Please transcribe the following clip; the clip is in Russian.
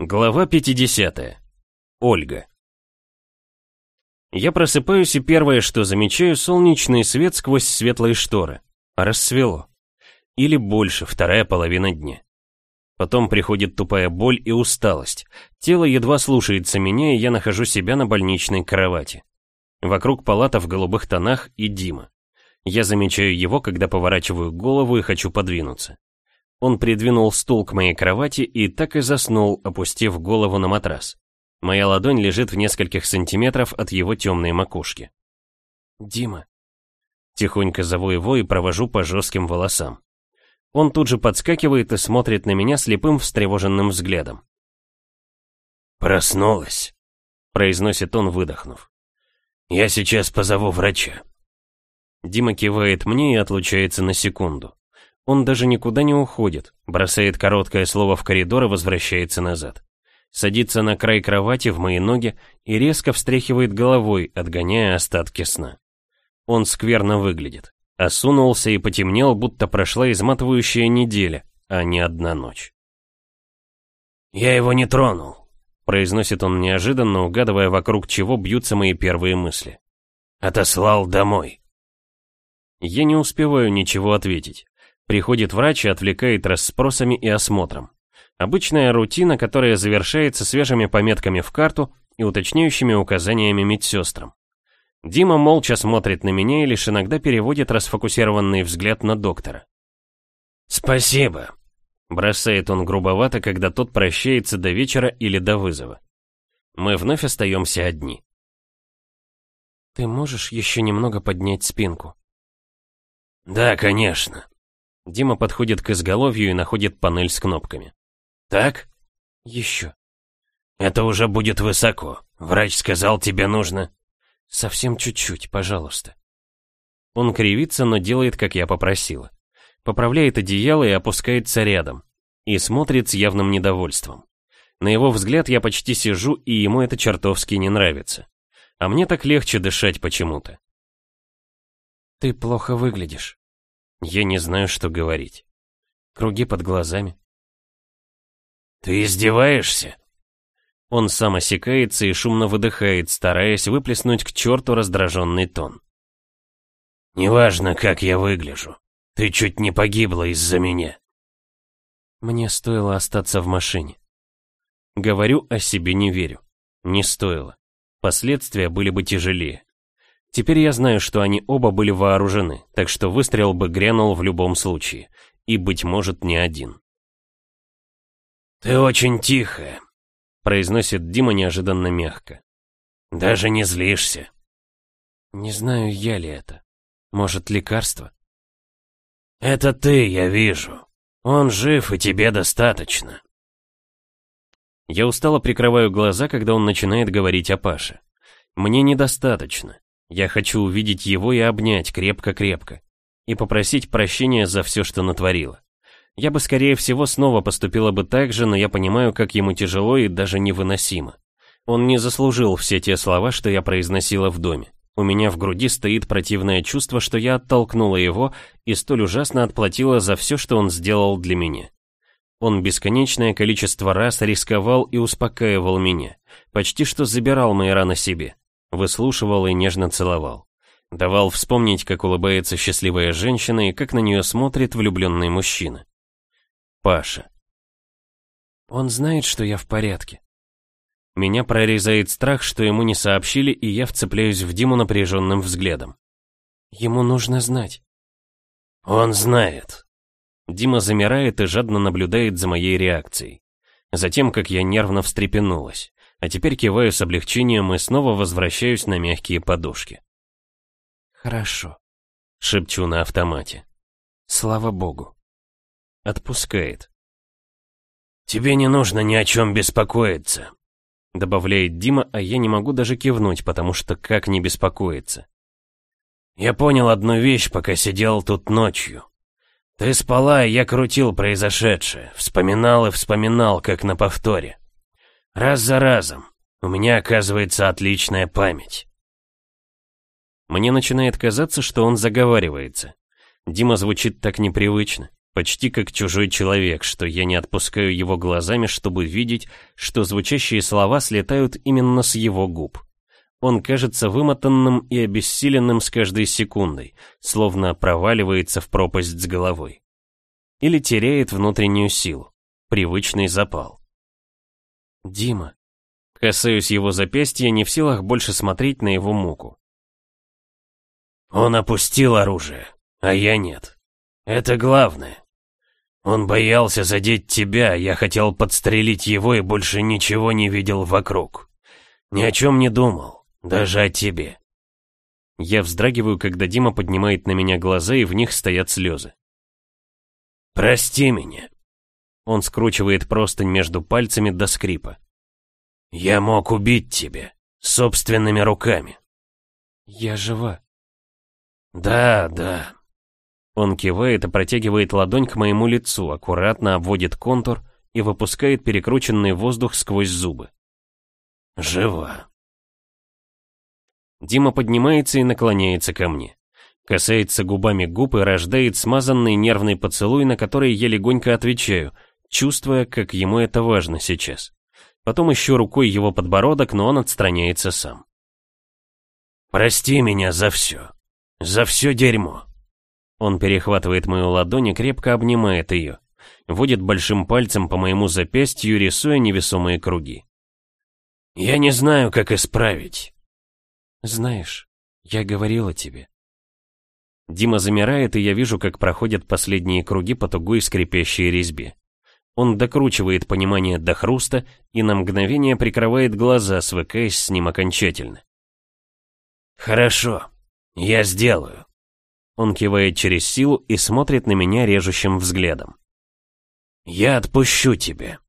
Глава 50. Ольга. Я просыпаюсь и первое, что замечаю, солнечный свет сквозь светлые шторы. Рассвело. Или больше, вторая половина дня. Потом приходит тупая боль и усталость. Тело едва слушается меня, и я нахожу себя на больничной кровати. Вокруг палата в голубых тонах и Дима. Я замечаю его, когда поворачиваю голову и хочу подвинуться. Он придвинул стул к моей кровати и так и заснул, опустив голову на матрас. Моя ладонь лежит в нескольких сантиметров от его темной макушки. «Дима». Тихонько зову его и провожу по жестким волосам. Он тут же подскакивает и смотрит на меня слепым встревоженным взглядом. «Проснулась», — произносит он, выдохнув. «Я сейчас позову врача». Дима кивает мне и отлучается на секунду. Он даже никуда не уходит, бросает короткое слово в коридор и возвращается назад. Садится на край кровати в мои ноги и резко встряхивает головой, отгоняя остатки сна. Он скверно выглядит. Осунулся и потемнел, будто прошла изматывающая неделя, а не одна ночь. «Я его не тронул», — произносит он неожиданно, угадывая, вокруг чего бьются мои первые мысли. «Отослал домой». Я не успеваю ничего ответить. Приходит врач и отвлекает расспросами и осмотром. Обычная рутина, которая завершается свежими пометками в карту и уточняющими указаниями медсестрам. Дима молча смотрит на меня и лишь иногда переводит расфокусированный взгляд на доктора. «Спасибо», — бросает он грубовато, когда тот прощается до вечера или до вызова. Мы вновь остаемся одни. «Ты можешь еще немного поднять спинку?» «Да, конечно», Дима подходит к изголовью и находит панель с кнопками. «Так?» «Еще». «Это уже будет высоко. Врач сказал, тебе нужно...» «Совсем чуть-чуть, пожалуйста». Он кривится, но делает, как я попросила. Поправляет одеяло и опускается рядом. И смотрит с явным недовольством. На его взгляд я почти сижу, и ему это чертовски не нравится. А мне так легче дышать почему-то. «Ты плохо выглядишь». Я не знаю, что говорить. Круги под глазами. «Ты издеваешься?» Он сам осекается и шумно выдыхает, стараясь выплеснуть к черту раздраженный тон. «Неважно, как я выгляжу. Ты чуть не погибла из-за меня». Мне стоило остаться в машине. Говорю, о себе не верю. Не стоило. Последствия были бы тяжелее. Теперь я знаю, что они оба были вооружены, так что выстрел бы грянул в любом случае. И, быть может, не один. «Ты очень тихая», — произносит Дима неожиданно мягко. «Даже не злишься». «Не знаю, я ли это. Может, лекарство?» «Это ты, я вижу. Он жив, и тебе достаточно». Я устало прикрываю глаза, когда он начинает говорить о Паше. «Мне недостаточно. Я хочу увидеть его и обнять крепко-крепко. И попросить прощения за все, что натворила. Я бы, скорее всего, снова поступила бы так же, но я понимаю, как ему тяжело и даже невыносимо. Он не заслужил все те слова, что я произносила в доме. У меня в груди стоит противное чувство, что я оттолкнула его и столь ужасно отплатила за все, что он сделал для меня. Он бесконечное количество раз рисковал и успокаивал меня, почти что забирал мои раны себе. Выслушивал и нежно целовал. Давал вспомнить, как улыбается счастливая женщина и как на нее смотрит влюбленный мужчина. Паша. Он знает, что я в порядке. Меня прорезает страх, что ему не сообщили, и я вцепляюсь в Диму напряженным взглядом. Ему нужно знать. Он знает. Дима замирает и жадно наблюдает за моей реакцией. Затем, как я нервно встрепенулась а теперь киваю с облегчением и снова возвращаюсь на мягкие подушки. «Хорошо», — шепчу на автомате. «Слава богу». Отпускает. «Тебе не нужно ни о чем беспокоиться», — добавляет Дима, а я не могу даже кивнуть, потому что как не беспокоиться. «Я понял одну вещь, пока сидел тут ночью. Ты спала, и я крутил произошедшее, вспоминал и вспоминал, как на повторе. Раз за разом. У меня, оказывается, отличная память. Мне начинает казаться, что он заговаривается. Дима звучит так непривычно. Почти как чужой человек, что я не отпускаю его глазами, чтобы видеть, что звучащие слова слетают именно с его губ. Он кажется вымотанным и обессиленным с каждой секундой, словно проваливается в пропасть с головой. Или теряет внутреннюю силу, привычный запал. «Дима». Касаюсь его запястья, не в силах больше смотреть на его муку. Он опустил оружие, а я нет. Это главное. Он боялся задеть тебя, я хотел подстрелить его и больше ничего не видел вокруг. Ни о чем не думал, даже о тебе. Я вздрагиваю, когда Дима поднимает на меня глаза, и в них стоят слезы. «Прости меня». Он скручивает простынь между пальцами до скрипа. «Я мог убить тебя собственными руками». «Я жива». «Да, да». Он кивает и протягивает ладонь к моему лицу, аккуратно обводит контур и выпускает перекрученный воздух сквозь зубы. «Жива». Дима поднимается и наклоняется ко мне. Касается губами губ и рождает смазанный нервный поцелуй, на который я легонько отвечаю, чувствуя, как ему это важно сейчас. Потом ищу рукой его подбородок, но он отстраняется сам. «Прости меня за все. За все дерьмо». Он перехватывает мою ладонь и крепко обнимает ее. Водит большим пальцем по моему запястью, рисуя невесомые круги. «Я не знаю, как исправить». «Знаешь, я говорила тебе». Дима замирает, и я вижу, как проходят последние круги по тугой скрипящей резьбе. Он докручивает понимание до хруста и на мгновение прикрывает глаза, свыкаясь с ним окончательно. «Хорошо, я сделаю». Он кивает через силу и смотрит на меня режущим взглядом. «Я отпущу тебя.